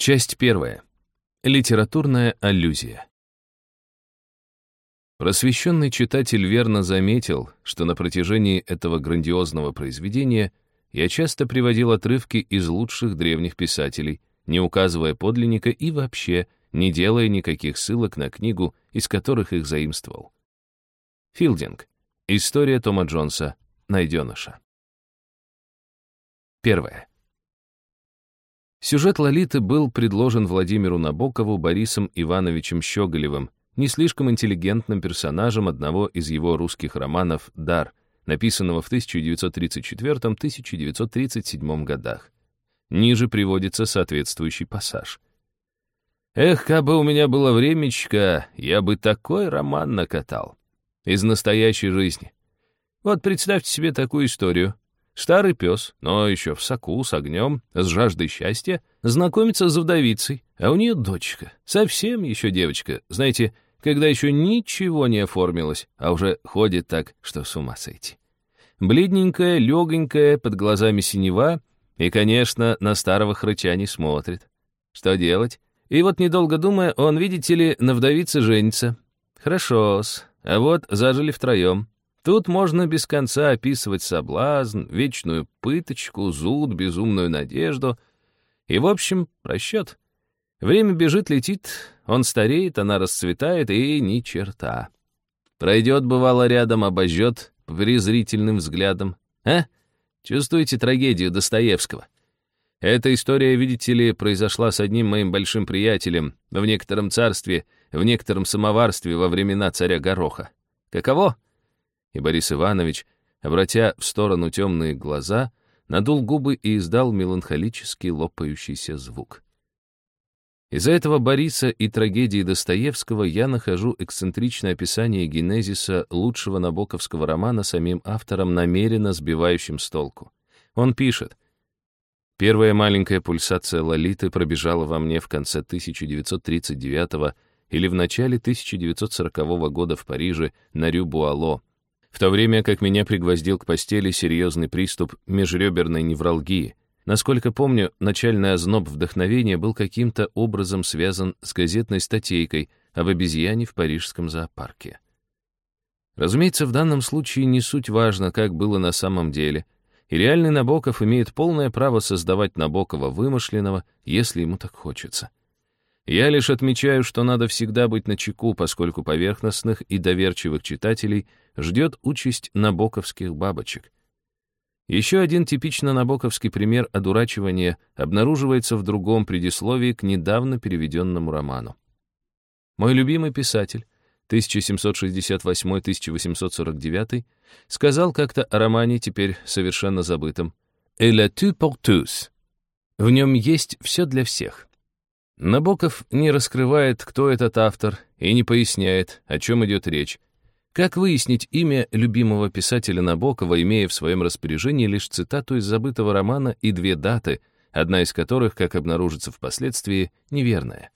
Часть первая. Литературная аллюзия. Просвещенный читатель верно заметил, что на протяжении этого грандиозного произведения я часто приводил отрывки из лучших древних писателей, не указывая подлинника и вообще не делая никаких ссылок на книгу, из которых их заимствовал. Филдинг. История Тома Джонса. Найденыша. Первое. Сюжет «Лолиты» был предложен Владимиру Набокову Борисом Ивановичем Щеголевым, не слишком интеллигентным персонажем одного из его русских романов «Дар», написанного в 1934-1937 годах. Ниже приводится соответствующий пассаж. «Эх, кабы у меня было времечко, я бы такой роман накатал. Из настоящей жизни. Вот представьте себе такую историю. Старый пес, но еще в соку, с огнем, с жаждой счастья, знакомится с вдовицей, а у нее дочка, совсем еще девочка, знаете, когда еще ничего не оформилось, а уже ходит так, что с ума сойти. Бледненькая, легонькая, под глазами синева, и, конечно, на старого хрыча не смотрит. Что делать? И вот, недолго думая, он, видите ли, на вдовице женится. Хорошо-с, а вот зажили втроем. Тут можно без конца описывать соблазн, вечную пыточку, зуд, безумную надежду. И, в общем, расчет. Время бежит, летит, он стареет, она расцветает, и ни черта. Пройдет, бывало, рядом, обожжет презрительным взглядом. А? Чувствуете трагедию Достоевского? Эта история, видите ли, произошла с одним моим большим приятелем в некотором царстве, в некотором самоварстве во времена царя Гороха. Каково? И Борис Иванович, обратя в сторону темные глаза, надул губы и издал меланхолический лопающийся звук. Из-за этого Бориса и трагедии Достоевского я нахожу эксцентричное описание генезиса лучшего набоковского романа самим автором, намеренно сбивающим с толку. Он пишет, «Первая маленькая пульсация Лолиты пробежала во мне в конце 1939 или в начале 1940 года в Париже на Рю-Буало, в то время как меня пригвоздил к постели серьезный приступ межреберной невралгии. Насколько помню, начальный озноб вдохновения был каким-то образом связан с газетной статейкой об обезьяне в парижском зоопарке. Разумеется, в данном случае не суть важно, как было на самом деле, и реальный Набоков имеет полное право создавать Набокова вымышленного, если ему так хочется. Я лишь отмечаю, что надо всегда быть начеку, поскольку поверхностных и доверчивых читателей ждет участь набоковских бабочек. Еще один типично набоковский пример одурачивания обнаруживается в другом предисловии к недавно переведенному роману. Мой любимый писатель, 1768-1849, сказал как-то о романе, теперь совершенно забытом, «Et la tu pour tous». В нем есть все для всех. Набоков не раскрывает, кто этот автор, и не поясняет, о чем идет речь. Как выяснить имя любимого писателя Набокова, имея в своем распоряжении лишь цитату из забытого романа и две даты, одна из которых, как обнаружится впоследствии, неверная.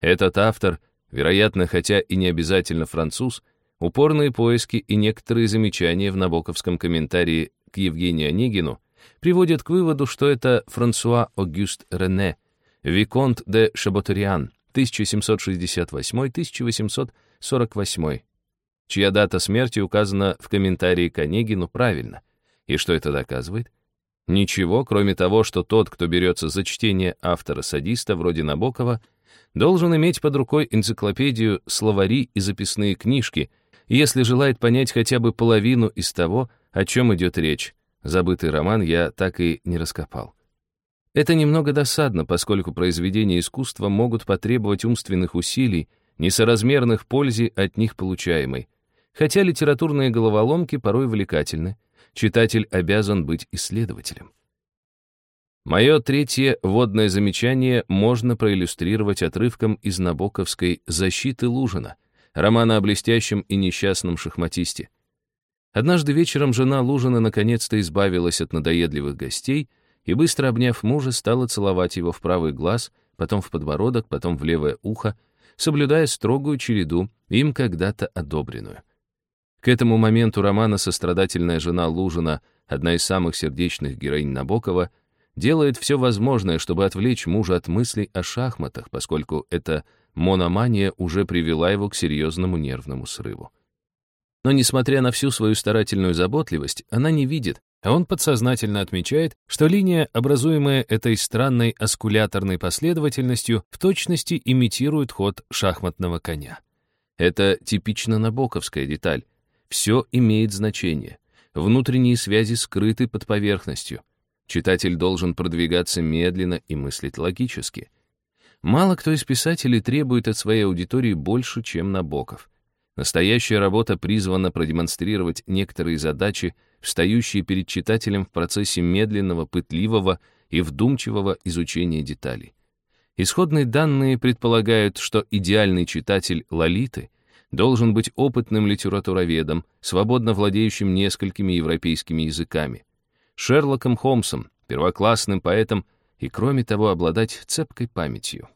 Этот автор, вероятно, хотя и не обязательно француз, упорные поиски и некоторые замечания в набоковском комментарии к Евгению Онегину приводят к выводу, что это Франсуа Огюст Рене, Виконт де Шаботуриан, 1768-1848, чья дата смерти указана в комментарии к Онегину правильно. И что это доказывает? Ничего, кроме того, что тот, кто берется за чтение автора-садиста вроде Набокова, должен иметь под рукой энциклопедию, словари и записные книжки, если желает понять хотя бы половину из того, о чем идет речь. Забытый роман я так и не раскопал. Это немного досадно, поскольку произведения искусства могут потребовать умственных усилий, несоразмерных пользе от них получаемой. Хотя литературные головоломки порой увлекательны, читатель обязан быть исследователем. Мое третье водное замечание можно проиллюстрировать отрывком из Набоковской «Защиты Лужина», романа о блестящем и несчастном шахматисте. Однажды вечером жена Лужина наконец-то избавилась от надоедливых гостей — и, быстро обняв мужа, стала целовать его в правый глаз, потом в подбородок, потом в левое ухо, соблюдая строгую череду, им когда-то одобренную. К этому моменту романа сострадательная жена Лужина, одна из самых сердечных героинь Набокова, делает все возможное, чтобы отвлечь мужа от мыслей о шахматах, поскольку эта мономания уже привела его к серьезному нервному срыву. Но, несмотря на всю свою старательную заботливость, она не видит, он подсознательно отмечает, что линия, образуемая этой странной аскуляторной последовательностью, в точности имитирует ход шахматного коня. Это типично набоковская деталь. Все имеет значение. Внутренние связи скрыты под поверхностью. Читатель должен продвигаться медленно и мыслить логически. Мало кто из писателей требует от своей аудитории больше, чем Набоков. Настоящая работа призвана продемонстрировать некоторые задачи, встающие перед читателем в процессе медленного, пытливого и вдумчивого изучения деталей. Исходные данные предполагают, что идеальный читатель Лолиты должен быть опытным литературоведом, свободно владеющим несколькими европейскими языками, Шерлоком Холмсом, первоклассным поэтом и, кроме того, обладать цепкой памятью.